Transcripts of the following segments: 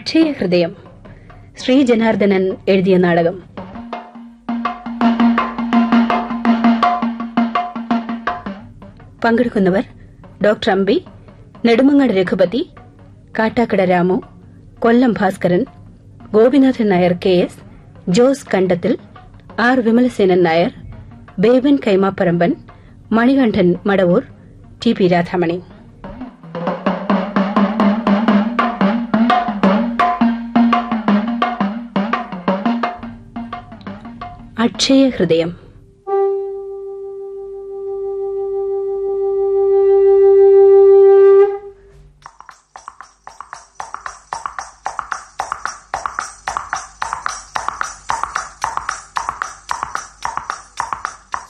അക്ഷയ ഹൃദയം ശ്രീ ജനാർദ്ദനൻ എഴുതിയ നാടകം. പങ്കെടുക്കുന്നവർ doctor Ambi Nedumangad Raghupathi Kattakada Ramu Kollam Bhaskaran Gopinathan Nair K. S. Jose Kandathil R. Vimalasenan Nair Beban Kaimapparamban Manikandan Madavoor T. P. Radhamani. Akshaya ഹൃദയം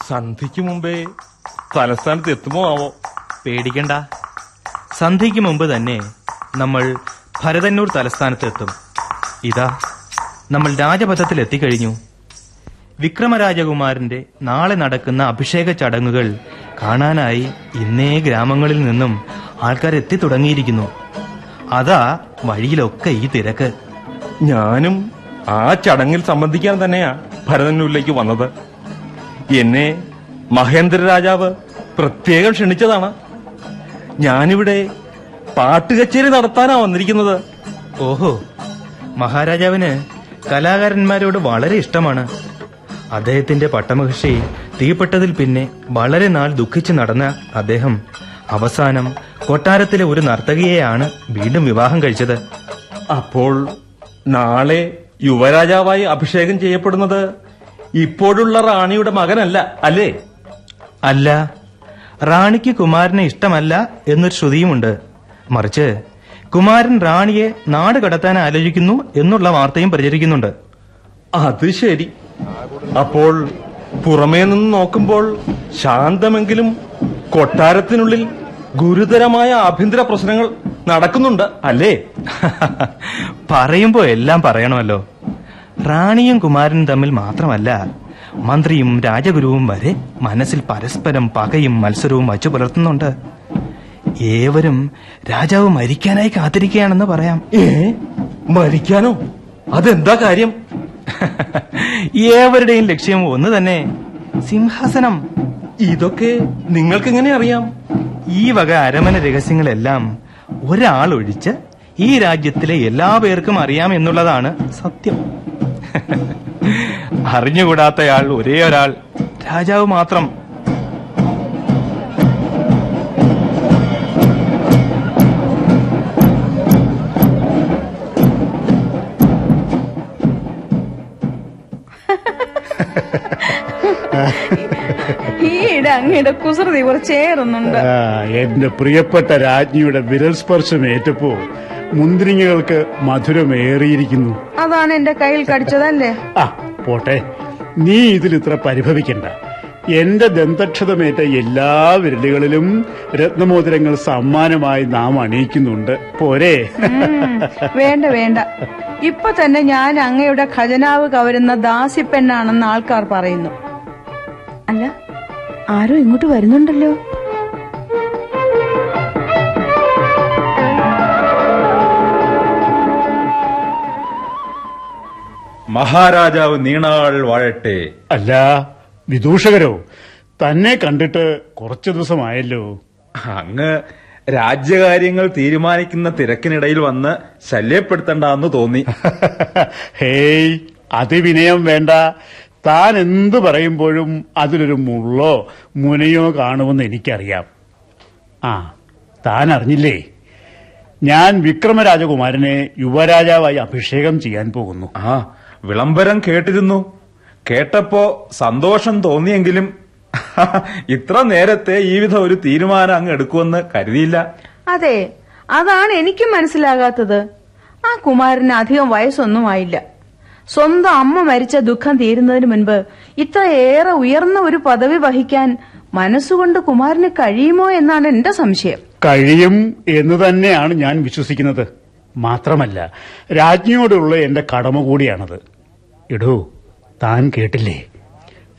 സന്ധിക്ക് മുമ്പേ തലസ്ഥാനത്ത് എത്തുമോ ആവോ? പേടിക്കണ്ട. സന്ധ്യയ്ക്ക് മുമ്പ് തന്നെ നമ്മൾ ഭരതന്നൂർ തലസ്ഥാനത്ത് എത്തും. ഇതാ നമ്മൾ രാജപഥത്തിൽ എത്തിക്കഴിഞ്ഞു. വിക്രമരാജകുമാരന്റെ നാളെ നടക്കുന്ന അഭിഷേക ചടങ്ങുകൾ കാണാനായി ഇന്നേ ഗ്രാമങ്ങളിൽ നിന്നും ആൾക്കാർ എത്തി തുടങ്ങിയിരിക്കുന്നു. അതാ വഴിയിലൊക്കെ ഈ തിരക്ക്. ഞാനും ആ ചടങ്ങിൽ സംബന്ധിക്കാൻ തന്നെയാ ഭരതന്നൂരിലേക്ക് വന്നത്. എന്നെ മഹേന്ദ്ര രാജാവ് പ്രത്യേകം ക്ഷണിച്ചതാണ്. ഞാനിവിടെ പാട്ടുകച്ചേരി നടത്താനാ വന്നിരിക്കുന്നത്. ഓഹോ മഹാരാജാവിന് കലാകാരന്മാരോട് വളരെ ഇഷ്ടമാണ്. അദ്ദേഹത്തിന്റെ പട്ടമഹിഷി തീപ്പെട്ടതിൽ പിന്നെ വളരെ നാൾ ദുഃഖിച്ച് നടന്ന അദ്ദേഹം അവസാനം കൊട്ടാരത്തിലെ ഒരു നർത്തകിയെയാണ് വീണ്ടും വിവാഹം കഴിച്ചത്. അപ്പോൾ നാളെ യുവരാജാവായി അഭിഷേകം ചെയ്യപ്പെടുന്നത് ഇപ്പോഴുള്ള റാണിയുടെ മകനല്ല അല്ലേ? അല്ല റാണിക്ക് കുമാരനെ ഇഷ്ടമല്ല എന്നൊരു ശ്രുതിയുമുണ്ട്. മറിച്ച് കുമാരൻ റാണിയെ നാട് കടത്താൻ ആലോചിക്കുന്നു എന്നുള്ള വാർത്തയും പ്രചരിക്കുന്നുണ്ട്. അത് ശരി. അപ്പോൾ പുറമേ നിന്ന് നോക്കുമ്പോൾ ശാന്തമെങ്കിലും കൊട്ടാരത്തിനുള്ളിൽ ഗുരുതരമായ ആഭ്യന്തര പ്രശ്നങ്ങൾ നടക്കുന്നുണ്ട് അല്ലേ? പറയുമ്പോ എല്ലാം പറയണമല്ലോ. റാണിയും കുമാരനും തമ്മിൽ മാത്രമല്ല മന്ത്രിയും രാജഗുരുവും വരെ മനസ്സിൽ പരസ്പരം പകയും മത്സരവും വച്ചു പുലർത്തുന്നുണ്ട്. ഏവരും രാജാവ് മരിക്കാനായി കാത്തിരിക്കുകയാണെന്ന് പറയാം. ഏ? മരിക്കാനോ? അതെന്താ കാര്യം? ഏവരുടെയും ലക്ഷ്യം ഒന്ന് തന്നെ. സിംഹാസനം. ഇതൊക്കെ നിങ്ങൾക്ക് എങ്ങനെ അറിയാം? ഈ വക അരമന രഹസ്യങ്ങളെല്ലാം ഒരാൾ ഒഴിച്ച് ഈ രാജ്യത്തിലെ എല്ലാ പേർക്കും അറിയാം എന്നുള്ളതാണ് സത്യം. അറിഞ്ഞുകൂടാത്തയാൾ ഒരേ ഒരാൾ. രാജാവ് മാത്രം. ഈയിടെ അങ്ങയുടെ കുസൃതി കുറച്ചേറുന്നുണ്ട് എന്റെ പ്രിയപ്പെട്ട രാജ്ഞിയുടെ വിരൽ സ്പർശം ഏറ്റപ്പോ മുന്തിരിങ്ങകൾക്ക് മധുരമേറിയിരിക്കുന്നു. അതാണ് എന്റെ കയ്യിൽ കടിച്ചതല്ലേ? ആ പോട്ടെ. നീ ഇതിൽ ഇത്ര പരിഭവിക്കണ്ട. എന്റെ ദന്തക്ഷതമേറ്റ എല്ലാ വിരലുകളിലും രത്നമോതിരങ്ങൾ സമ്മാനമായി നാം അണിയിക്കുന്നുണ്ട്. പോരെ. വേണ്ട വേണ്ട. ഇപ്പൊ തന്നെ ഞാൻ അങ്ങയുടെ ഖജനാവ് കവരുന്ന ദാസിപ്പെണ്ണാണെന്ന് ആൾക്കാർ പറയുന്നു. അല്ല ആരോ ഇങ്ങോട്ട് വരുന്നുണ്ടല്ലോ. മഹാരാജാവ് നീണാൾ വാഴട്ടെ. അല്ല വിദൂഷകരോ തന്നെ കണ്ടിട്ട് കുറച്ചു ദിവസമായല്ലോ. അങ്ങ് രാജ്യകാര്യങ്ങൾ തീരുമാനിക്കുന്ന തിരക്കിനിടയിൽ വന്ന് ശല്യപ്പെടുത്തണ്ടെന്ന് തോന്നി. ഹേയ് അതിവിനയം വേണ്ട. താൻ എന്ത് പറയുമ്പോഴും അതിലൊരു മുള്ളോ മുനയോ കാണുമെന്ന് എനിക്കറിയാം. ആ താൻ അറിഞ്ഞില്ലേ? ഞാൻ വിക്രമരാജകുമാരനെ യുവരാജാവായി അഭിഷേകം ചെയ്യാൻ പോകുന്നു. ആ വിളംബരം കേട്ടിരുന്നു. കേട്ടപ്പോ സന്തോഷം തോന്നിയെങ്കിലും ഇത്ര നേരത്തെ ഈ വിധം ഒരു തീരുമാനം അങ്ങ് എടുക്കുമെന്ന് കരുതിയില്ല. അതെ അതാണ് എനിക്കും മനസ്സിലാകാത്തത്. ആ കുമാരന് അധികം വയസ്സൊന്നും ആയില്ല. സ്വന്തം അമ്മ മരിച്ച ദുഃഖം തീരുന്നതിന് മുൻപ് ഇത്രയേറെ ഉയർന്ന ഒരു പദവി വഹിക്കാൻ മനസ്സുകൊണ്ട് കുമാരന് കഴിയുമോ എന്നാണ് എന്റെ സംശയം. കഴിയും എന്ന് തന്നെയാണ് ഞാൻ വിശ്വസിക്കുന്നത്. മാത്രമല്ല രാജ്ഞിയോടുള്ള എന്റെ കടമ കൂടിയാണത്. ഇടൂ താൻ കേട്ടില്ലേ?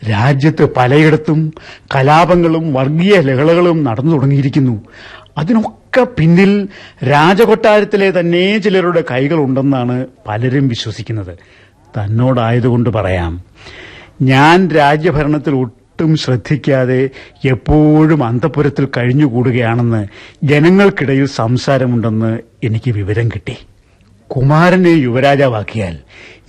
രാജ്യത്ത് പലയിടത്തും കലാപങ്ങളും വർഗീയ ലഹളകളും നടന്നു തുടങ്ങിയിരിക്കുന്നു. അതിനൊക്കെ പിന്നിൽ രാജകൊട്ടാരത്തിലെ തന്നെ ചിലരുടെ കൈകളുണ്ടെന്നാണ് പലരും വിശ്വസിക്കുന്നത്. തന്നോടായതുകൊണ്ട് പറയാം. ഞാൻ രാജ്യഭരണത്തിൽ ഒട്ടും ശ്രദ്ധിക്കാതെ എപ്പോഴും അന്തപുരത്തിൽ കഴിഞ്ഞുകൂടുകയാണെന്ന് ജനങ്ങൾക്കിടയിൽ സംസാരമുണ്ടെന്ന് എനിക്ക് വിവരം കിട്ടി. കുമാരനെ യുവരാജാവാക്കിയാൽ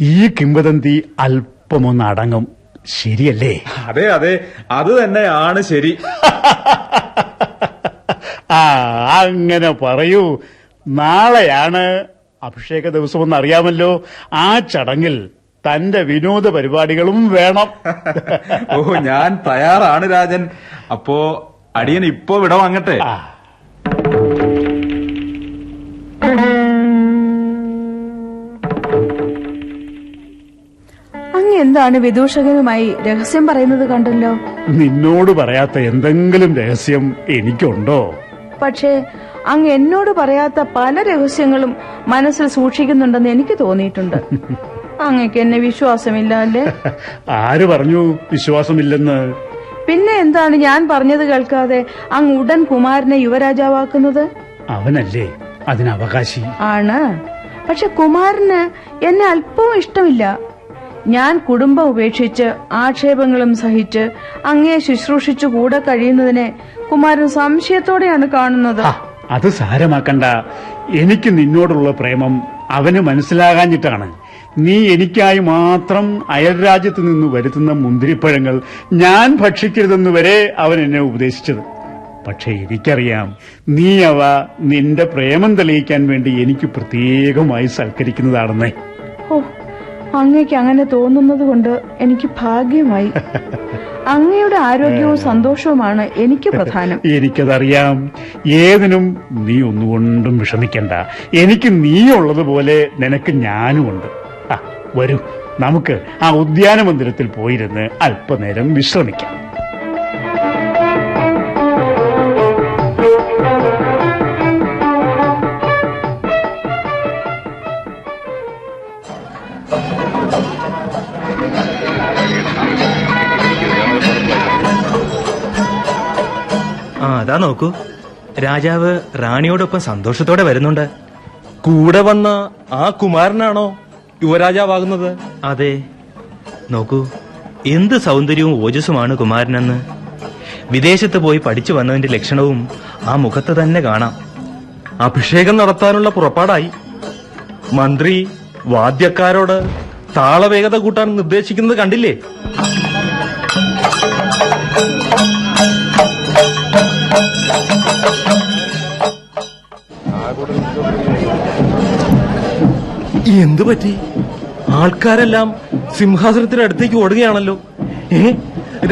ഈ കിംവദന്തി അല്പമൊന്ന് അടങ്ങും. ശരിയല്ലേ? അതെ അതെ. അത് തന്നെയാണ് ശരി. ആ അങ്ങനെ പറയൂ. നാളെയാണ് അഭിഷേക ദിവസമെന്ന് അറിയാമല്ലോ. ആ ചടങ്ങിൽ തന്റെ വിനോദ പരിപാടികളും വേണം. ഓ ഞാൻ തയ്യാറാണ് രാജൻ. അപ്പോ അടിയൻ ഇപ്പോ വിട വാങ്ങട്ടെ. അങ്ങ് എന്താണ് വിദൂഷകനുമായി രഹസ്യം പറയുന്നത് കണ്ടല്ലോ? നിന്നോട് പറയാത്ത എന്തെങ്കിലും രഹസ്യം എനിക്കുണ്ടോ? പക്ഷേ അങ്ങ് എന്നോട് പറയാത്ത പല രഹസ്യങ്ങളും മനസ്സിൽ സൂക്ഷിക്കുന്നുണ്ടെന്ന് എനിക്ക് തോന്നിയിട്ടുണ്ട്. അങ്ങക്ക് എന്നെ വിശ്വാസമില്ല അല്ലേ? ആര് പറഞ്ഞു വിശ്വാസമില്ലെന്ന്? പിന്നെ എന്താണ് ഞാൻ പറഞ്ഞത് കേൾക്കാതെ അങ്ങ് ഉടൻ കുമാരനെ യുവരാജാവാക്കുന്നത്? അവനല്ലേ അതിനവകാശി. ആണ്. പക്ഷെ കുമാരന് എന്നെ അല്പവും ഇഷ്ടമില്ല. ഞാൻ കുടുംബം ഉപേക്ഷിച്ച് ആക്ഷേപങ്ങളും സഹിച്ച് അങ്ങേ ശുശ്രൂഷിച്ചു കൂടെ കഴിയുന്നതിനെ കുമാരൻ സംശയത്തോടെയാണ് കാണുന്നത്. അത് സാരമാക്കണ്ട. എനിക്ക് നിന്നോടുള്ള പ്രേമം അവന് മനസ്സിലാകാഞ്ഞിട്ടാണ്. നീ എനിക്കായി മാത്രം അയൽരാജ്യത്ത് നിന്ന് വരുത്തുന്ന മുന്തിരിപ്പഴങ്ങൾ ഞാൻ ഭക്ഷിക്കരുതെന്ന് വരെ അവൻ എന്നെ ഉപദേശിച്ചത്. പക്ഷേ എനിക്കറിയാം നീ അവ നിന്റെ പ്രേമം തെളിയിക്കാൻ വേണ്ടി എനിക്ക് പ്രത്യേകമായി സൽക്കരിക്കുന്നതാണെന്നേ. ഓ അങ്ങയ്ക്ക് അങ്ങനെ തോന്നുന്നത് കൊണ്ട് എനിക്ക് ഭാഗ്യമായി. അങ്ങയുടെ ആരോഗ്യവും സന്തോഷവുമാണ് എനിക്ക് പ്രധാനം. എനിക്കതറിയാം. ഏതിനും നീ ഒന്നുകൊണ്ടും വിഷമിക്കണ്ട. എനിക്ക് നീ ഉള്ളതുപോലെ നിനക്ക് ഞാനുമുണ്ട്. ആ, വരൂ. നമുക്ക് ആ ഉദ്യാന മന്ദിരത്തിൽ പോയിരുന്ന് അല്പനേരം വിശ്രമിക്കാം. അതാ നോക്കൂ. രാജാവ് റാണിയോടൊപ്പം സന്തോഷത്തോടെ വരുന്നുണ്ട്. കൂടെ വന്ന ആ കുമാരനാണോ യുവരാജാവാകുന്നത്? അതെ. നോക്കൂ എന്ത് സൗന്ദര്യവും ഓജസ്സുമാണ് കുമാരനെന്ന്. വിദേശത്ത് പോയി പഠിച്ചു വന്നതിന്റെ ലക്ഷണവും ആ മുഖത്ത് തന്നെ കാണാം. അഭിഷേകം നടത്താനുള്ള പുറപ്പാടായി. മന്ത്രി വാദ്യക്കാരോട് താളവേഗത കൂട്ടാൻ നിർദ്ദേശിക്കുന്നത് കണ്ടില്ലേ? എന്തു പറ്റി? ആൾക്കാരെല്ലാം സിംഹാസനത്തിനടുത്തേക്ക് ഓടുകയാണല്ലോ. ഏ?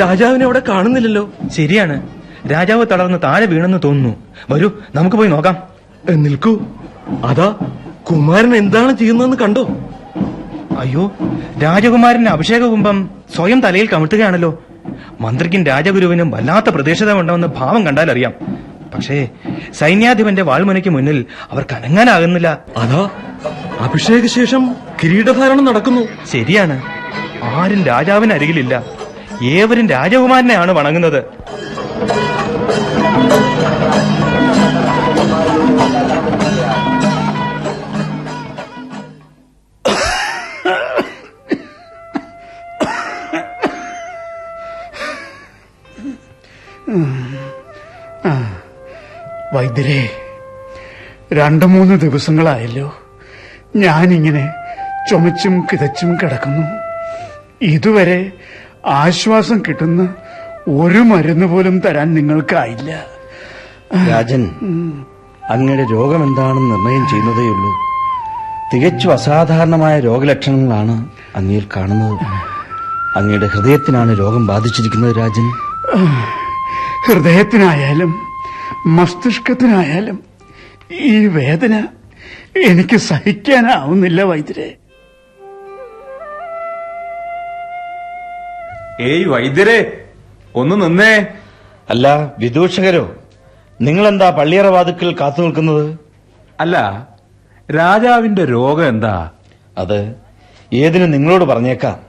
രാജാവിനെ അവിടെ കാണുന്നില്ലല്ലോ. ശരിയാണ്. രാജാവ് തളർന്ന് താഴെ വീണെന്ന് തോന്നുന്നു. വരൂ നമുക്ക് പോയി നോക്കാം. നിൽക്കൂ. അതാ കുമാരൻ എന്താണ് ചെയ്യുന്നതെന്ന് കണ്ടോ? അയ്യോ രാജകുമാരന്റെ അഭിഷേക കുംഭം സ്വയം തലയിൽ കമിഴ്ത്തുകയാണല്ലോ. മന്ത്രിക്കും രാജഗുരുവിനും വല്ലാത്ത പ്രതീക്ഷത ഉണ്ടെന്ന് ഭാവം കണ്ടാൽ അറിയാം. പക്ഷേ സൈന്യാധിപന്റെ വാൾമുനയ്ക്ക് മുന്നിൽ അവർക്ക് അനങ്ങാനാകുന്നില്ല അതാ അഭിഷേക ശേഷം കിരീടധാരണം നടക്കുന്നു. ശരിയാണ്. ആരും രാജാവിന് അരികിലില്ല ഏവരും രാജകുമാരനെയാണ് വണങ്ങുന്നത്. വൈദ്യരെ രണ്ടു മൂന്ന് ദിവസങ്ങളായല്ലോ. ഞാനിങ്ങനെ ചുമച്ചും കിതച്ചും കിടക്കുന്നു. ഇതുവരെ ആശ്വാസം കിട്ടുന്ന ഒരു മരുന്ന് പോലും തരാൻ നിങ്ങൾക്കായില്ല. രാജൻ അങ്ങയുടെ രോഗം എന്താണെന്ന് നിർണയം ചെയ്യുന്നതേയുള്ളൂ തികച്ചും അസാധാരണമായ രോഗലക്ഷണങ്ങളാണ് അങ്ങയിൽ കാണുന്നത്. അങ്ങയുടെ ഹൃദയത്തിനാണ് രോഗം ബാധിച്ചിരിക്കുന്നത് രാജൻ. ഹൃദയത്തിനായാലും മസ്തിഷ്കത്തിനായാലും ഈ വേദന എനിക്ക് സഹിക്കാനാവുന്നില്ല വൈദ്യരെ. ഏയ് വൈദ്യരെ ഒന്ന് നിന്നേ. അല്ല വിദൂഷകരോ? നിങ്ങളെന്താ പള്ളിയറ വാതുക്കൽ കാത്തു നിൽക്കുന്നത്? അല്ല രാജാവിന്റെ രോഗം എന്താ? അത് ഏതിനും നിങ്ങളോട് പറഞ്ഞേക്കാം.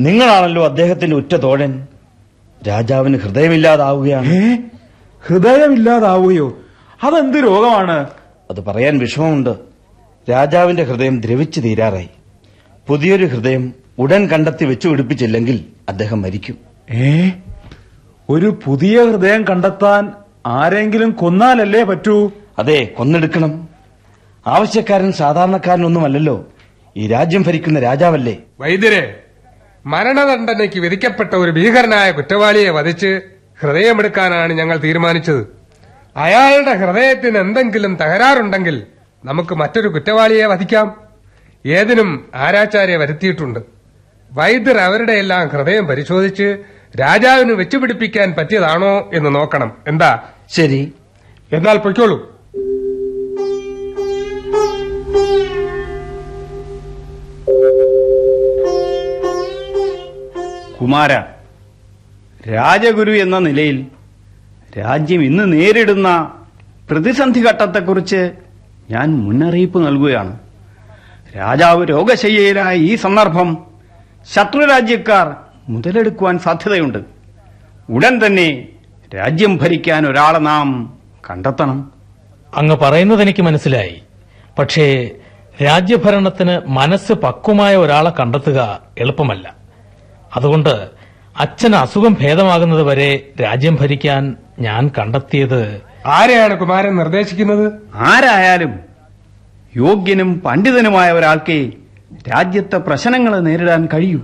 നിങ്ങളാണല്ലോ അദ്ദേഹത്തിന്റെ ഉറ്റ തോഴൻ. രാജാവിന് ഹൃദയമില്ലാതാവുകയാണ്. ഹൃദയമില്ലാതാവുകയോ? അതെന്ത് രോഗമാണ്? അത് പറയാൻ വിഷമമുണ്ട്. രാജാവിന്റെ ഹൃദയം ദ്രവിച്ചു തീരാറായി. പുതിയൊരു ഹൃദയം ഉടൻ കണ്ടെത്തി വെച്ചു പിടിപ്പിച്ചില്ലെങ്കിൽ അദ്ദേഹം മരിക്കും. ഏ? ഒരു പുതിയ ഹൃദയം കണ്ടെത്താൻ ആരെങ്കിലും കൊന്നാലല്ലേ പറ്റൂ? അതെ കൊന്നെടുക്കണം. ആവശ്യക്കാരൻ സാധാരണക്കാരനൊന്നുമല്ലല്ലോ. ഈ രാജ്യം ഭരിക്കുന്ന രാജാവല്ലേ? വൈദ്യരെ മരണദണ്ഡനയ്ക്ക് വിധിക്കപ്പെട്ട ഒരു ഭീകരനായ കുറ്റവാളിയെ വധിച്ച് ഹൃദയമെടുക്കാനാണ് ഞങ്ങൾ തീരുമാനിച്ചത്. അയാളുടെ ഹൃദയത്തിന് എന്തെങ്കിലും തകരാറുണ്ടെങ്കിൽ നമുക്ക് മറ്റൊരു കുറ്റവാളിയെ വധിക്കാം. ഏതിനും ആരാചാര്യെ വരുത്തിയിട്ടുണ്ട്. വൈദ്യർ അവരുടെ എല്ലാം ഹൃദയം പരിശോധിച്ച് രാജാവിന് വെച്ചുപിടിപ്പിക്കാൻ പറ്റിയതാണോ എന്ന് നോക്കണം. എന്താ? ശരി. എന്നാൽ പൊയ്ക്കോളൂ. കുമാര രാജഗുരു എന്ന നിലയിൽ രാജ്യം ഇന്ന് നേരിടുന്ന പ്രതിസന്ധി ഘട്ടത്തെക്കുറിച്ച് ഞാൻ മുന്നറിയിപ്പ് നൽകുകയാണ്. രാജാവ് രോഗശയ്യയിലായ ഈ സന്ദർഭം ശത്രുരാജ്യക്കാർ മുതലെടുക്കുവാൻ സാധ്യതയുണ്ട്. ഉടൻ തന്നെ രാജ്യം ഭരിക്കാൻ ഒരാളെ നാം കണ്ടെത്തണം. അങ്ങ് പറയുന്നത് എനിക്ക് മനസ്സിലായി. പക്ഷേ രാജ്യഭരണത്തിന് മനസ്സ് പക്വമായ ഒരാളെ കണ്ടെത്തുക എളുപ്പമല്ല. അതുകൊണ്ട് അച്ഛന് അസുഖം ഭേദമാകുന്നത് വരെ രാജ്യം ഭരിക്കാൻ ഞാൻ കണ്ടെത്തിയത് ആരെയാണ് കുമാരൻ നിർദ്ദേശിക്കുന്നത്? ആരായാലും യോഗ്യനും പണ്ഡിതനുമായ ഒരാൾക്ക് രാജ്യത്തെ പ്രശ്നങ്ങൾ നേരിടാൻ കഴിയൂ.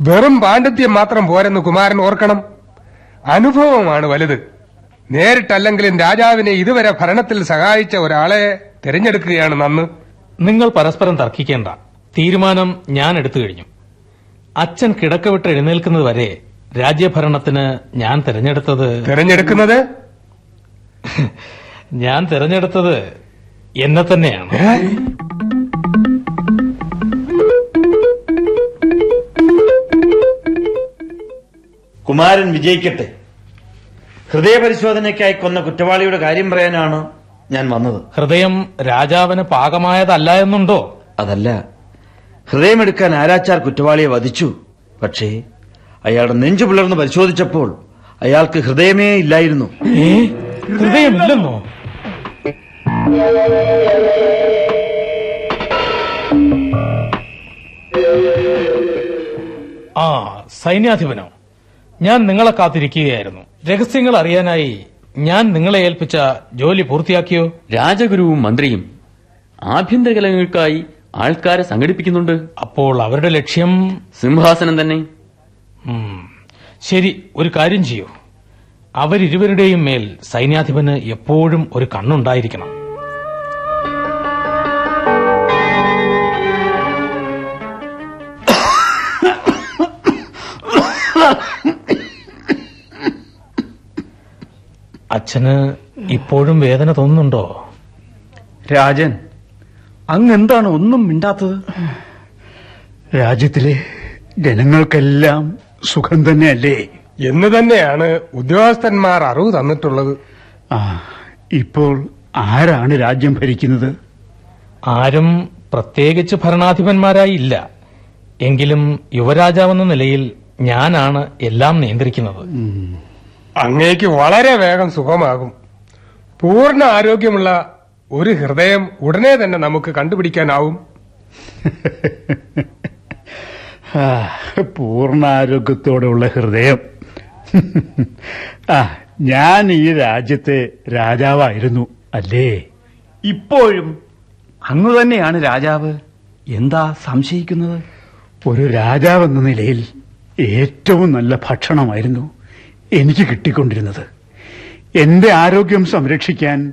വെറും പാണ്ഡിത്യം മാത്രം പോരെന്ന് കുമാരൻ ഓർക്കണം. അനുഭവമാണ് വലുത്. നേരിട്ടല്ലെങ്കിലും രാജാവിനെ ഇതുവരെ ഭരണത്തിൽ സഹായിച്ച ഒരാളെ തിരഞ്ഞെടുക്കുകയാണ് നന്ന്. നിങ്ങൾ പരസ്പരം തർക്കിക്കേണ്ട. തീരുമാനം ഞാൻ എടുത്തു കഴിഞ്ഞു. അച്ഛൻ കിടക്ക വിട്ട് എഴുന്നേൽക്കുന്നത് വരെ രാജ്യഭരണത്തിന് ഞാൻ തിരഞ്ഞെടുത്തത് തിരഞ്ഞെടുക്കുന്നത്? ഞാൻ തിരഞ്ഞെടുത്തത് എന്നെ തന്നെയാണ്. കുമാരൻ വിജയിക്കട്ടെ. ഹൃദയപരിശോധനയ്ക്കായി കൊന്ന കുറ്റവാളിയുടെ കാര്യം പറയാനാണ് ഞാൻ വന്നത്. ഹൃദയം രാജാവിന് പാകമായതല്ല എന്നുണ്ടോ? അതല്ല. ഹൃദയമെടുക്കാൻ ആരാച്ചാർ കുറ്റവാളിയെ വധിച്ചു. പക്ഷേ അയാളുടെ നെഞ്ചു പിളർന്ന് പരിശോധിച്ചപ്പോൾ അയാൾക്ക് ഹൃദയമേ ഇല്ലായിരുന്നു. ഹൃദയമില്ലെന്നോ? ആ സൈന്യാധിപനോ ഞാൻ നിങ്ങളെ കാത്തിരിക്കുകയായിരുന്നു. രഹസ്യങ്ങൾ അറിയാനായി ഞാൻ നിങ്ങളെ ഏൽപ്പിച്ച ജോലി പൂർത്തിയാക്കിയോ? രാജഗുരുവും മന്ത്രിയും ആഭ്യന്തര കലകൾക്കായി ആൾക്കാരെ സംഘടിപ്പിക്കുന്നുണ്ട്. അപ്പോൾ അവരുടെ ലക്ഷ്യം? സിംഹാസനം തന്നെ. ശരി ഒരു കാര്യം ചെയ്യൂ. അവരിരുവരുടെയും മേൽ സൈന്യാധിപന് എപ്പോഴും ഒരു കണ്ണുണ്ടായിരിക്കണം. അച്ഛന് ഇപ്പോഴും വേദന തോന്നുന്നുണ്ടോ? രാജൻ അങ്ങ് എന്താണ് ഒന്നും മിണ്ടാത്തത്? രാജ്യത്തിലെ ജനങ്ങൾക്കെല്ലാം സുഖം തന്നെയല്ലേ? എന്ന് തന്നെയാണ് ഉദ്യോഗസ്ഥന്മാർ അറിവ് തന്നിട്ടുള്ളത്. ആ ഇപ്പോൾ ആരാണ് രാജ്യം ഭരിക്കുന്നത്? ആരും പ്രത്യേകിച്ച് ഭരണാധിപന്മാരായി ഇല്ല. എങ്കിലും യുവരാജാവെന്ന നിലയിൽ ഞാനാണ് എല്ലാം നിയന്ത്രിക്കുന്നത്. അങ്ങേക്ക് വളരെ വേഗം സുഖമാകും. പൂർണ ആരോഗ്യമുള്ള ഒരു ഹൃദയം ഉടനെ തന്നെ നമുക്ക് കണ്ടുപിടിക്കാനാവും. ആ, പൂർണ ആരോഗ്യത്തോടെയുള്ള ഹൃദയം. ആ ഞാൻ ഈ രാജ്യത്തെ രാജാവായിരുന്നു അല്ലേ? ഇപ്പോഴും അങ്ങ് തന്നെയാണ് രാജാവ്. എന്താ സംശയിക്കുന്നത്? ഒരു രാജാവെന്ന നിലയിൽ ഏറ്റവും നല്ല ഭക്ഷണമായിരുന്നു എനിക്ക് കിട്ടിക്കൊണ്ടിരുന്നത്. എന്റെ ആരോഗ്യം സംരക്ഷിക്കാൻ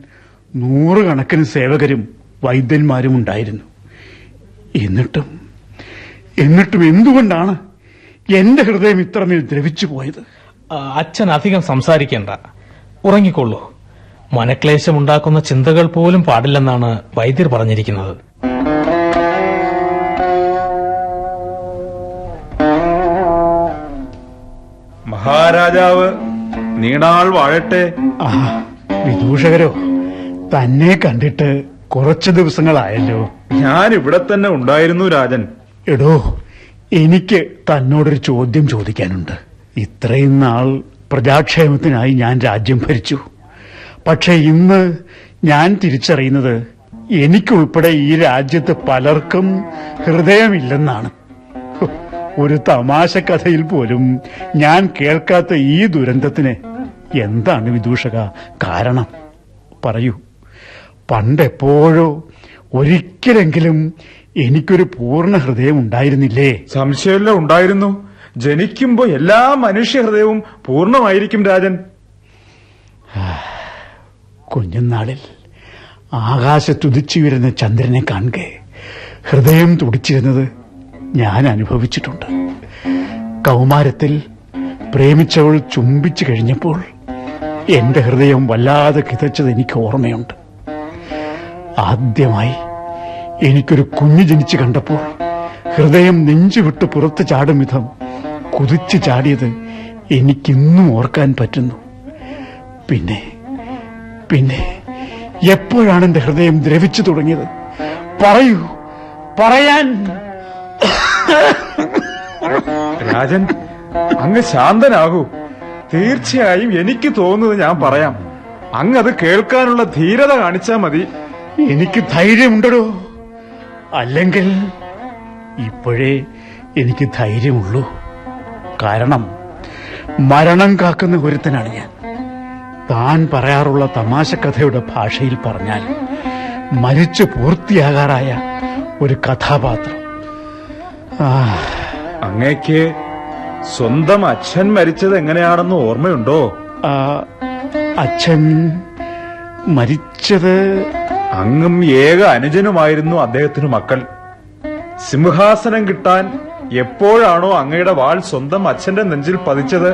നൂറുകണക്കിന് സേവകരും വൈദ്യന്മാരും ഉണ്ടായിരുന്നു. എന്നിട്ടും എന്നിട്ടും എന്തുകൊണ്ടാണ് എന്റെ ഹൃദയം ഇത്രമേൽ ദ്രവിച്ചു പോയത്? അച്ഛൻ അധികം സംസാരിക്കേണ്ട. ഉറങ്ങിക്കൊള്ളൂ. മനക്ലേശമുണ്ടാക്കുന്ന ചിന്തകൾ പോലും പാടില്ലെന്നാണ് വൈദ്യർ പറഞ്ഞിരിക്കുന്നത്. മഹാരാജാവ് നീണാൾ വാഴട്ടെ. ആ വിദൂഷകരോ? തന്നെ കണ്ടിട്ട് കുറച്ചു ദിവസങ്ങളായല്ലോ. ഞാൻ ഇവിടെ തന്നെ ഉണ്ടായിരുന്നു രാജൻ. എടോ എനിക്ക് തന്നോടൊരു ചോദ്യം ചോദിക്കാനുണ്ട്. ഇത്രയും നാൾ പ്രജാക്ഷേമത്തിനായി ഞാൻ രാജ്യം ഭരിച്ചു. പക്ഷെ ഇന്ന് ഞാൻ തിരിച്ചറിയുന്നത് എനിക്കുൾപ്പെടെ ഈ രാജ്യത്ത് പലർക്കും ഹൃദയമില്ലെന്നാണ്. ഒരു തമാശ കഥയിൽ പോലും ഞാൻ കേൾക്കാത്ത ഈ ദുരന്തത്തിന് എന്താണ് വിദൂഷക കാരണം? പറയൂ. പണ്ടെപ്പോഴോ ഒരിക്കലെങ്കിലും എനിക്കൊരു പൂർണ ഹൃദയം ഉണ്ടായിരുന്നില്ലേ? സംശയമില്ല ഉണ്ടായിരുന്നു. ജനിക്കുമ്പോ എല്ലാ മനുഷ്യ ഹൃദയവും പൂർണമായിരിക്കും രാജൻ. കുഞ്ഞുനാളിൽ ആകാശത്തുതിച്ചു വരുന്ന ചന്ദ്രനെ കാണുക. ഹൃദയം തുടിച്ചിരുന്നത് ഞാൻ അനുഭവിച്ചിട്ടുണ്ട്. കൗമാരത്തിൽ പ്രേമിച്ചവൾ ചുംബിച്ചു കഴിഞ്ഞപ്പോൾ എന്റെ ഹൃദയം വല്ലാതെ കിതച്ചത് എനിക്ക് ഓർമ്മയുണ്ട്. ആദ്യമായി എനിക്കൊരു കുഞ്ഞു ജനിച്ചു കണ്ടപ്പോൾ ഹൃദയം നെഞ്ചുവിട്ട് പുറത്തു ചാടും വിധം കുതിച്ചു ചാടിയത് എനിക്കിന്നും ഓർക്കാൻ പറ്റുന്നു. പിന്നെ പിന്നെ എപ്പോഴാണ് എന്റെ ഹൃദയം ദ്രവിച്ചു തുടങ്ങിയത്? പറയൂ പറയാൻ. രാജൻ അങ്ങ് ശാന്തനാകൂ. തീർച്ചയായും എനിക്ക് തോന്നുന്നത് ഞാൻ പറയാം. അങ്ങ് അത് കേൾക്കാനുള്ള ധീരത കാണിച്ചാൽ മതി. എനിക്ക് ധൈര്യമുണ്ടോ അല്ലെങ്കിൽ ഇപ്പോഴേ എനിക്ക് ധൈര്യമുള്ളൂ. കാരണം മരണം കാക്കുന്ന ഒരുത്തനാണ് ഞാൻ. താൻ പറയാറുള്ള തമാശ കഥയുടെ ഭാഷയിൽ പറഞ്ഞാൽ മരിച്ചു പൂർത്തിയാകാറായ ഒരു കഥാപാത്രം. അങ്ങേക്ക് സ്വന്തം അച്ഛൻ മരിച്ചത് എങ്ങനെയാണെന്ന് ഓർമ്മയുണ്ടോ? അച്ഛൻ മരിച്ചത് അങ്ങും ഏക അനുജനുമായിരുന്നു അദ്ദേഹത്തിന് മക്കൾ. സിംഹാസനം കിട്ടാൻ എപ്പോഴാണോ അങ്ങയുടെ വാൾ സ്വന്തം അച്ഛന്റെ നെഞ്ചിൽ പതിച്ചത്?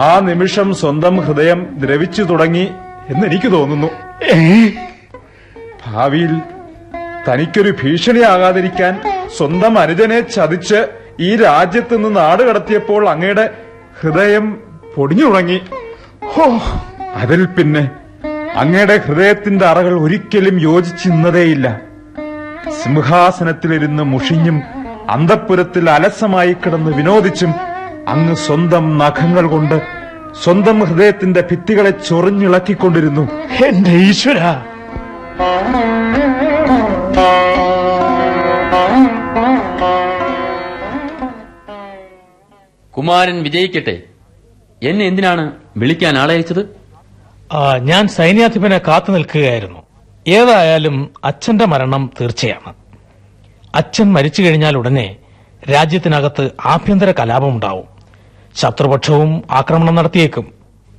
ആ നിമിഷം സ്വന്തം ഹൃദയം ദ്രവിച്ചു തുടങ്ങി എന്ന് എനിക്ക് തോന്നുന്നു ഭാവിയിൽ തനിക്കൊരു ഭീഷണിയാകാതിരിക്കാൻ സ്വന്തം അനുജനെ ചതിച്ച് ഈ രാജ്യത്ത് നിന്ന് നാട് കടത്തിയപ്പോൾ അങ്ങയുടെ ഹൃദയം പൊടിഞ്ഞു തുടങ്ങി ഹോ. അതിൽ പിന്നെ അങ്ങയുടെ ഹൃദയത്തിന്റെ അറകൾ ഒരിക്കലും യോജിച്ചിരുന്നതേയില്ല സിംഹാസനത്തിലിരുന്ന് മുഷിഞ്ഞും അന്തപ്പുരത്തിൽ അലസമായി കിടന്ന് വിനോദിച്ചും അങ്ങ് സ്വന്തം നഖങ്ങൾ കൊണ്ട് സ്വന്തം ഹൃദയത്തിന്റെ ഭിത്തികളെ ചൊറിഞ്ഞിളക്കിക്കൊണ്ടിരുന്നു. എന്റെ ഈശ്വര. കുമാരൻ വിജയിക്കട്ടെ. എന്നെ എന്തിനാണ് വിളിക്കാൻ ആളയച്ചത്? ഞാൻ സൈന്യാധിപനെ കാത്തു നിൽക്കുകയായിരുന്നു. ഏതായാലും അച്ഛന്റെ മരണം തീർച്ചയാണ്. അച്ഛൻ മരിച്ചു കഴിഞ്ഞാൽ ഉടനെ രാജ്യത്തിനകത്ത് ആഭ്യന്തര കലാപമുണ്ടാവും. ശത്രുപക്ഷവും ആക്രമണം നടത്തിയേക്കും.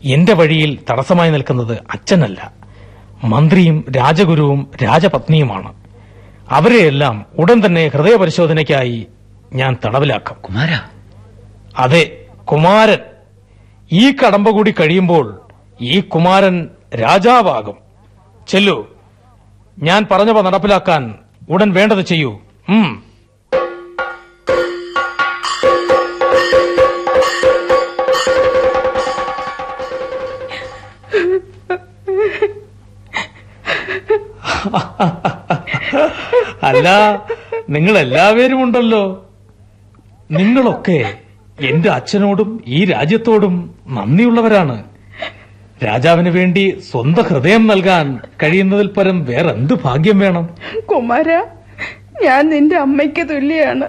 എന്റെ വഴിയിൽ തടസ്സമായി നിൽക്കുന്നത് അച്ഛനല്ല. മന്ത്രിയും രാജഗുരുവും രാജപത്നിയുമാണ്. അവരെയെല്ലാം ഉടൻ തന്നെ ഹൃദയപരിശോധനയ്ക്കായി ഞാൻ തടവിലാക്കും. കുമാര. അതെ കുമാരൻ. ഈ കടമ്പ കൂടി കഴിയുമ്പോൾ ഈ കുമാരൻ രാജാവാകും. ചെല്ലു. ഞാൻ പറഞ്ഞവ നടപ്പിലാക്കാൻ ഉടൻ വേണ്ടത് ചെയ്യൂ. ഉം. അല്ല നിങ്ങൾ എല്ലാവരും ഉണ്ടല്ലോ. നിങ്ങളൊക്കെ എന്റെ അച്ഛനോടും ഈ രാജ്യത്തോടും നന്ദിയുള്ളവരാണ്. രാജാവിന് വേണ്ടി സ്വന്തം ഹൃദയം നൽകാൻ കഴിയുന്നതിൽ പരം വേറെന്ത് ഭാഗ്യം വേണം? കുമാര ഞാൻ നിന്റെ അമ്മയ്ക്ക് തുല്യാണ്.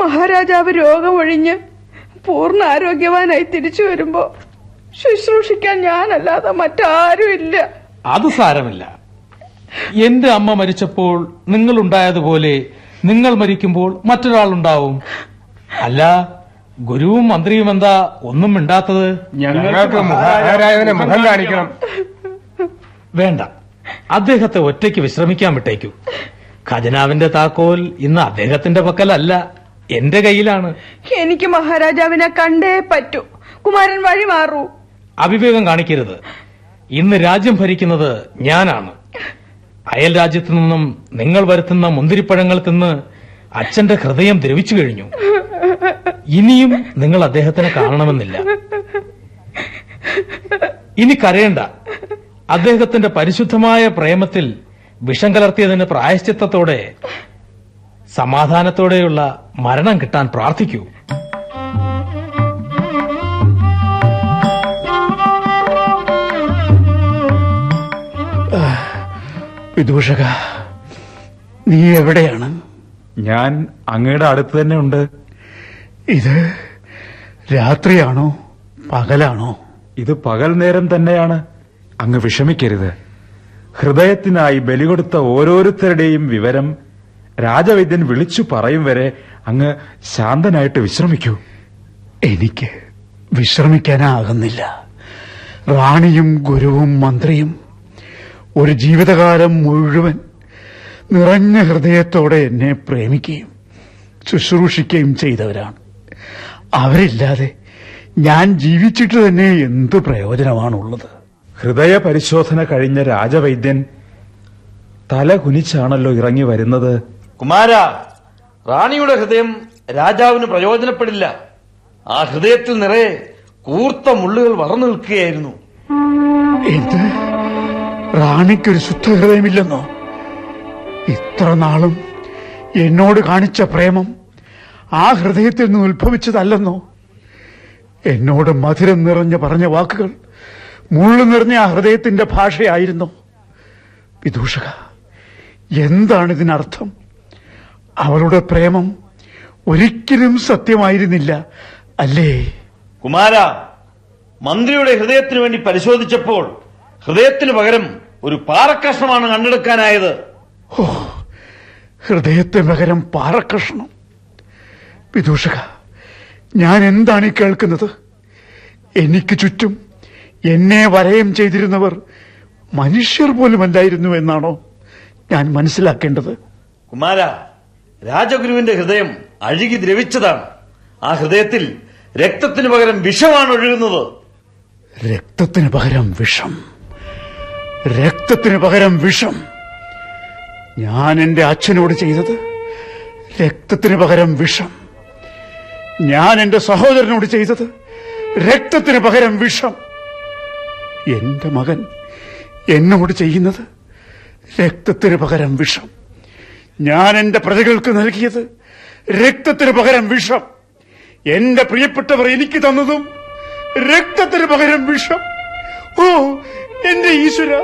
മഹാരാജാവ് രോഗമൊഴിഞ്ഞ് പൂർണ ആരോഗ്യവാനായി തിരിച്ചു വരുമ്പോ ശുശ്രൂഷിക്കാൻ ഞാനല്ലാതെ മറ്റാരും ഇല്ല അത് സാരമില്ല. എന്റെ അമ്മ മരിച്ചപ്പോൾ നിങ്ങൾ ഉണ്ടായതുപോലെ നിങ്ങൾ മരിക്കുമ്പോൾ മറ്റൊരാളുണ്ടാവും. അല്ല ഗുരുവും മന്ത്രിയും എന്താ ഒന്നും മിണ്ടാത്തത്? ഞങ്ങൾക്ക് മഹാരാജാവിനെ മുഖം കാണിക്കണം. വേണ്ട. അദ്ദേഹത്തെ ഒറ്റയ്ക്ക് വിശ്രമിക്കാൻ വിട്ടേക്കൂ. ഖജനാവിന്റെ താക്കോൽ ഇന്ന് അദ്ദേഹത്തിന്റെ പക്കലല്ല എന്റെ കയ്യിലാണ്. എനിക്ക് മഹാരാജാവിനെ കണ്ടേ പറ്റൂ. കുമാരൻ വഴി മാറൂ. അവിവേകം കാണിക്കരുത്. ഇന്ന് രാജ്യം ഭരിക്കുന്നത് ഞാനാണ്. അയൽ രാജ്യത്തു നിന്നും നിങ്ങൾ വരുത്തുന്ന മുന്തിരിപ്പഴങ്ങൾ തിന്ന് അച്ഛന്റെ ഹൃദയം ദ്രവിച്ചു കഴിഞ്ഞു. ഇനിയും നിങ്ങൾ അദ്ദേഹത്തിനെ കാണണമെന്നില്ല. ഇനി കരയണ്ട. അദ്ദേഹത്തിന്റെ പരിശുദ്ധമായ പ്രേമത്തിൽ വിഷം കലർത്തിയതിന് പ്രായശ്ചിത്തത്തോടെ സമാധാനത്തോടെയുള്ള മരണം കിട്ടാൻ പ്രാർത്ഥിക്കൂ. വിദൂഷക നീ എവിടെയാണ്? ഞാൻ അങ്ങയുടെ അടുത്ത് തന്നെ ഉണ്ട്. ഇത് രാത്രിയാണോ? പകലാണോ? ഇത് പകൽ നേരം തന്നെയാണ്. അങ്ങ് വിഷമിക്കരുത്. ഹൃദയത്തിനായി ബലി കൊടുത്ത ഓരോരുത്തരുടെയും വിവരം രാജവൈദ്യൻ വിളിച്ചു പറയും വരെ അങ്ങ് ശാന്തനായിട്ട് വിശ്രമിക്കൂ. എനിക്ക് വിശ്രമിക്കാനാകുന്നില്ല. റാണിയും ഗുരുവും മന്ത്രിയും ഒരു ജീവിതകാലം മുഴുവൻ നിറഞ്ഞ ഹൃദയത്തോടെ എന്നെ പ്രേമിക്കുകയും ശുശ്രൂഷിക്കുകയും ചെയ്തവരാണ്. അവരില്ലാതെ ഞാൻ ജീവിച്ചിട്ട് തന്നെ എന്ത് പ്രയോജനമാണുള്ളത്? ഹൃദയ പരിശോധന കഴിഞ്ഞ രാജവൈദ്യൻ തല കുനിച്ചാണല്ലോ ഇറങ്ങി വരുന്നത്. കുമാര റാണിയുടെ ഹൃദയം രാജാവിന് പ്രയോജനപ്പെടില്ല. ആ ഹൃദയത്തിൽ നിറയെ കൂർത്ത മുള്ളുകൾ വളർന്നു നിൽക്കുകയായിരുന്നു. എന്ത്? റാണിക്കൊരു ശുദ്ധഹൃദയമില്ലെന്നോ? ഇത്ര നാളും എന്നോട് കാണിച്ച പ്രേമം ആ ഹൃദയത്തിൽ നിന്ന് ഉത്ഭവിച്ചതല്ലെന്നോ? എന്നോട് മധുരം നിറഞ്ഞ പറഞ്ഞ വാക്കുകൾ മുള്ളു നിറഞ്ഞ ആ ഹൃദയത്തിന്റെ ഭാഷയായിരുന്നു. വിദൂഷക എന്താണ് ഇതിനർത്ഥം അവളുടെ പ്രേമം ഒരിക്കലും സത്യമായിരുന്നില്ല അല്ലേ? കുമാര മന്ത്രിയുടെ ഹൃദയത്തിന് വേണ്ടി പരിശോധിച്ചപ്പോൾ ഹൃദയത്തിന് പകരം ഒരു പാറക്കഷ്ണമാണ് കണ്ടെടുക്കാനായത് ഓ ഹൃദയത്തിന് പകരം പാറക്കഷ്ണം. വിദൂഷക ഞാൻ എന്താണ് ഈ കേൾക്കുന്നത്? എനിക്ക് ചുറ്റും എന്നെ വരയം ചെയ്തിരുന്നവർ മനുഷ്യർ പോലുമല്ലായിരുന്നു എന്നാണോ ഞാൻ മനസ്സിലാക്കേണ്ടത്? കുമാര രാജഗുരുവിന്റെ ഹൃദയം അഴുകി ദ്രവിച്ചതാണ്. ആ ഹൃദയത്തിൽ രക്തത്തിന് പകരം വിഷമാണ് ഒഴുകുന്നത്. രക്തത്തിന് പകരം വിഷം. രക്തത്തിന് പകരം വിഷം. ഞാൻ എന്റെ അച്ഛനോട് ചെയ്തത് രക്തത്തിന് പകരം വിഷം. ഞാൻ എന്റെ സഹോദരനോട് ചെയ്തത് രക്തത്തിന് പകരം വിഷം. എന്റെ മകൻ എന്നോട് ചെയ്യുന്നത് രക്തത്തിന് പകരം വിഷം. ഞാൻ എന്റെ പ്രജകൾക്ക് നൽകിയത് രക്തത്തിന് പകരം വിഷം. എന്റെ പ്രിയപ്പെട്ടവർ എനിക്ക് തന്നതും രക്തത്തിന് പകരം വിഷം. ഓ എന്റെ ഈശ്വര.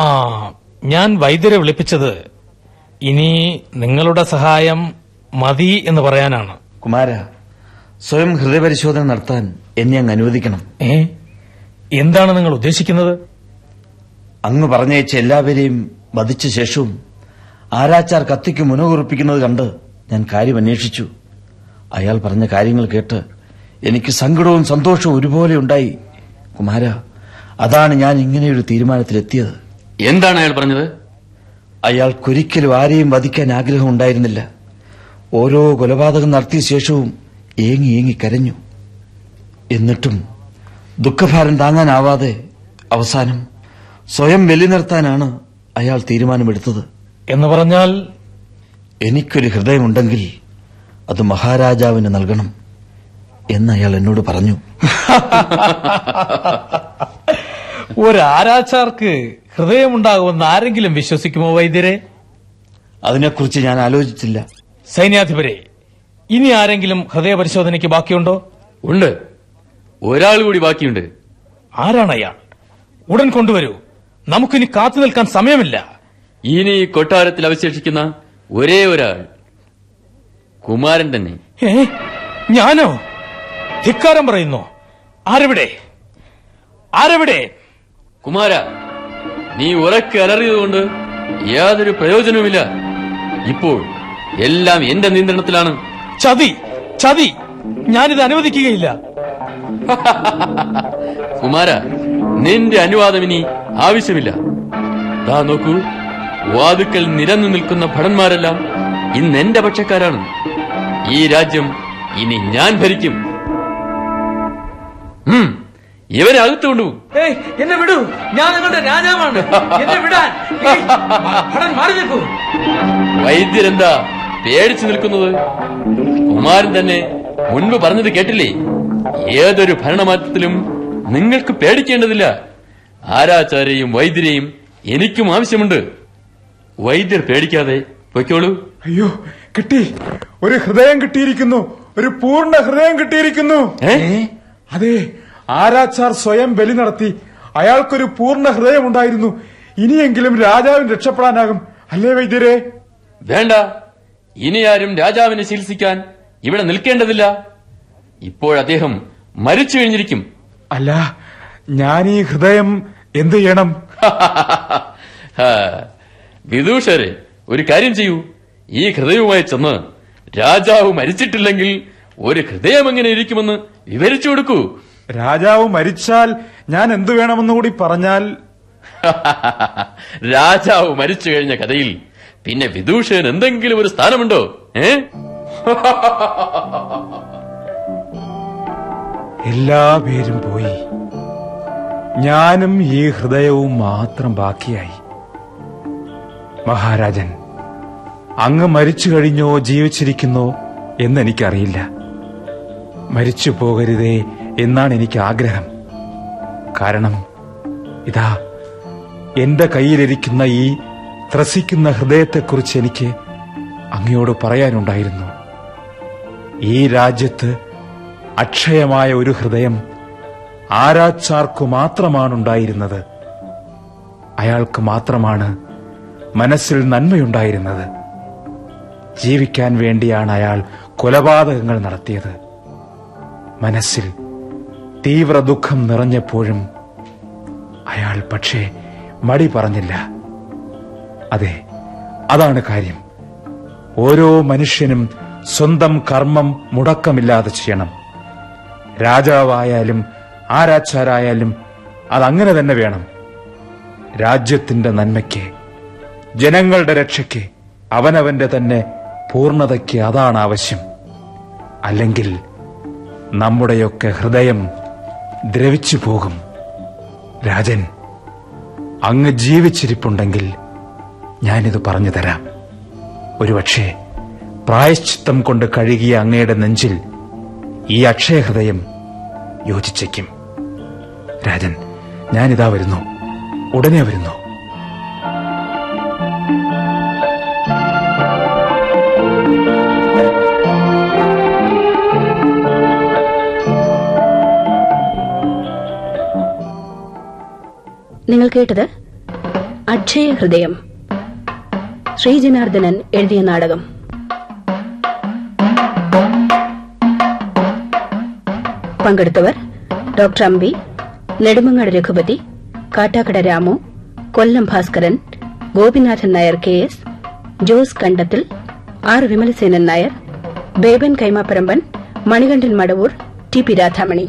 ആ ഞാൻ വൈദ്യരെ വിളിപ്പിച്ചത് ഇനി നിങ്ങളുടെ സഹായം മതി എന്ന് പറയാനാണ്. കുമാര സ്വയം ഹൃദയപരിശോധന നടത്താൻ എന്നെ അങ്ങ് അനുവദിക്കണം. ഏ? എന്താണ് നിങ്ങൾ ഉദ്ദേശിക്കുന്നത്? അങ്ങ് പറഞ്ഞയച്ച എല്ലാവരെയും വധിച്ച ശേഷവും ആരാച്ചാർ കത്തിക്ക് മുനകുറിപ്പിക്കുന്നത് കണ്ട് ഞാൻ കാര്യം അന്വേഷിച്ചു. അയാൾ പറഞ്ഞ കാര്യങ്ങൾ കേട്ട് എനിക്ക് സങ്കടവും സന്തോഷവും ഒരുപോലെ ഉണ്ടായി. കുമാര അതാണ് ഞാൻ ഇങ്ങനെയൊരു തീരുമാനത്തിലെത്തിയത്. എന്താണ് അയാൾ പറഞ്ഞത്? അയാൾക്കൊരിക്കലും ആരെയും വധിക്കാൻ ആഗ്രഹം ഉണ്ടായിരുന്നില്ല. ഓരോ കൊലപാതകം നടത്തിയ ശേഷവും ഏങ്ങി ഏങ്ങി കരഞ്ഞു. എന്നിട്ടും ദുഃഖഭാരം താങ്ങാനാവാതെ അവസാനം സ്വയം വെല്ലി നിർത്താനാണ് അയാൾ തീരുമാനമെടുത്തത്. എന്ന് പറഞ്ഞാൽ എനിക്കൊരു ഹൃദയമുണ്ടെങ്കിൽ അത് മഹാരാജാവിന് നൽകണം എന്ന് അയാൾ എന്നോട് പറഞ്ഞു. ഒരാരാച്ചാർക്ക് ഹൃദയമുണ്ടാകുമെന്ന് ആരെങ്കിലും വിശ്വസിക്കുമോ വൈദ്യരെ? അതിനെക്കുറിച്ച് ഞാൻ ആലോചിച്ചില്ല. സൈന്യാധിപരെ ഇനി ആരെങ്കിലും ഹൃദയ പരിശോധനയ്ക്ക് ബാക്കിയുണ്ടോ? ഉണ്ട്. ഒരാൾ കൂടി ബാക്കിയുണ്ട്. ആരാണ് അയാൾ? ഉടൻ കൊണ്ടുവരൂ. നമുക്കിനി കാത്തു നിൽക്കാൻ സമയമില്ല. ഇനി ഈ കൊട്ടാരത്തിൽ അവശേഷിക്കുന്ന ഒരേ ഒരാൾ കുമാരൻ തന്നെ. ഏ ഞാനോ? ധിക്കാരം പറയുന്നു. ആരെവിടെ? ആരെവിടെ? കുമാര നീ ഉറക്കെ അലറിയതുകൊണ്ട് യാതൊരു പ്രയോജനവുമില്ല. ഇപ്പോൾ എല്ലാം എന്റെ നിയന്ത്രണത്തിലാണ്. ചതി ചതി. ഞാനിത് അനുവദിക്കുകയില്ല. കുമാര നിന്റെ അനുവാദം ഇനി ആവശ്യമില്ല. താ നോക്കൂ വാതുക്കൽ നിരന്നു നിൽക്കുന്ന ഭടന്മാരെല്ലാം ഇന്ന് എന്റെ പക്ഷക്കാരാണ്. ഈ രാജ്യം ഇനി ഞാൻ ഭരിക്കും. ഉം, ഇവരെ അകത്ത് കൊണ്ടുപോകും ഏയ് എന്നെ വിടൂ. ഞാൻ നിങ്ങളുടെ രാജാവാണ്. എന്നെ വിടാൻ. ഏയ്, മ- ഭടൻ മാറി നിൽക്കൂ. വൈദ്യരെന്താ പേടിച്ചു നിൽക്കുന്നത്? കുമാരൻ തന്നെ മുൻപ് പറഞ്ഞത് കേട്ടില്ലേ? ഏതൊരു ഭരണമാറ്റത്തിലും നിങ്ങൾക്ക് പേടിക്കേണ്ടതില്ല. ആരാചാരെയും വൈദ്യരെയും എനിക്കും ആവശ്യമുണ്ട്. വൈദ്യർ പേടിക്കാതെ പൊയ്ക്കോളൂ. അയ്യോ കിട്ടി. ഒരു ഹൃദയം കിട്ടിയിരിക്കുന്നു. ഒരു പൂർണ ഹൃദയം കിട്ടിയിരിക്കുന്നു. അതെ ആരാച്ചാർ സ്വയം ബലി നടത്തി അയാൾക്കൊരു പൂർണ ഹൃദയം ഉണ്ടായിരുന്നു ഇനിയെങ്കിലും രാജാവിന് രക്ഷപ്പെടാനാകും. അല്ലേ വൈദ്യരെ? വേണ്ട. ഇനി ആരും രാജാവിനെ ചികിത്സിക്കാൻ ഇവിടെ നിൽക്കേണ്ടതില്ല. ഇപ്പോഴദ്ദേഹം മരിച്ചു കഴിഞ്ഞിരിക്കും. അല്ല ഞാൻ ഈ ഹൃദയം എന്തു ചെയ്യണം? വിദൂഷരെ ഒരു കാര്യം ചെയ്യൂ. ഈ ഹൃദയവുമായി ചെന്ന് രാജാവ് മരിച്ചിട്ടില്ലെങ്കിൽ ഒരു ഹൃദയം എങ്ങനെ ഇരിക്കുമെന്ന് വിവരിച്ചു കൊടുക്കൂ. രാജാവ് മരിച്ചാൽ ഞാൻ എന്തു വേണമെന്ന് കൂടി പറഞ്ഞാൽ? രാജാവ് മരിച്ചു കഴിഞ്ഞ കഥയിൽ പിന്നെ വിദൂഷകൻ എന്തെങ്കിലും ഒരു സ്ഥാനമുണ്ടോ? ഏ? എല്ലാ പേരും പോയി. ഞാനും ഈ ഹൃദയവും മാത്രം ബാക്കിയായി. മഹാരാജൻ അങ്ങ് മരിച്ചു കഴിഞ്ഞോ ജീവിച്ചിരിക്കുന്നോ എന്നെനിക്കറിയില്ല. മരിച്ചു പോകരുതേ എന്നാണ് എനിക്ക് ആഗ്രഹം. കാരണം ഇതാ എന്റെ കയ്യിലിരിക്കുന്ന ഈ ത്രസിക്കുന്ന ഹൃദയത്തെക്കുറിച്ച് എനിക്ക് അങ്ങയോട് പറയാനുണ്ടായിരുന്നു. ഈ രാജ്യത്ത് അക്ഷയമായ ഒരു ഹൃദയം ആരാച്ചാർക്കു മാത്രമാണുണ്ടായിരുന്നത്. അയാൾക്ക് മാത്രമാണ് മനസ്സിൽ നന്മയുണ്ടായിരുന്നത്. ജീവിക്കാൻ വേണ്ടിയാണ് അയാൾ കൊലപാതകങ്ങൾ നടത്തിയത്. മനസ്സിൽ തീവ്ര ദുഃഖം നിറഞ്ഞപ്പോഴും അയാൾ പക്ഷേ മടി പറഞ്ഞില്ല. അതെ അതാണ് കാര്യം. ഓരോ മനുഷ്യനും സ്വന്തം കർമ്മം മുടക്കമില്ലാതെ ചെയ്യണം. രാജാവായാലും ആരാച്ചാരായാലും അതങ്ങനെ തന്നെ വേണം. രാജ്യത്തിന്റെ നന്മയ്ക്ക് ജനങ്ങളുടെ രക്ഷയ്ക്ക് അവനവന്റെ തന്നെ പൂർണതയ്ക്ക് അതാണ് ആവശ്യം. അല്ലെങ്കിൽ നമ്മുടെയൊക്കെ ഹൃദയം ദ്രവിച്ചു പോകും. രാജൻ അങ്ങ് ജീവിച്ചിരിപ്പുണ്ടെങ്കിൽ ഞാനിത് പറഞ്ഞു തരാം. ഒരുപക്ഷെ പ്രായശ്ചിത്തം കൊണ്ട് കഴുകിയ അങ്ങയുടെ നെഞ്ചിൽ ഈ അക്ഷയഹൃദയം യോജിച്ചേക്കും. രാജൻ ഞാനിതാ വരുന്നു. ഉടനെ വരുന്നു. നിങ്ങൾ കേട്ടത് അക്ഷയ ഹൃദയം. ശ്രീജനാർദ്ദനൻ എഴുതിയ നാടകം. പങ്കെടുത്തവർ doctor Ambi Nedumangad Raghupathi Kattakada Ramu Kollam Bhaskaran Gopinathan Nair K S Jose Kandathil R Vimalasenan Nair Beban Kaimapparamban Manikandan Madavoor T P Radhamani.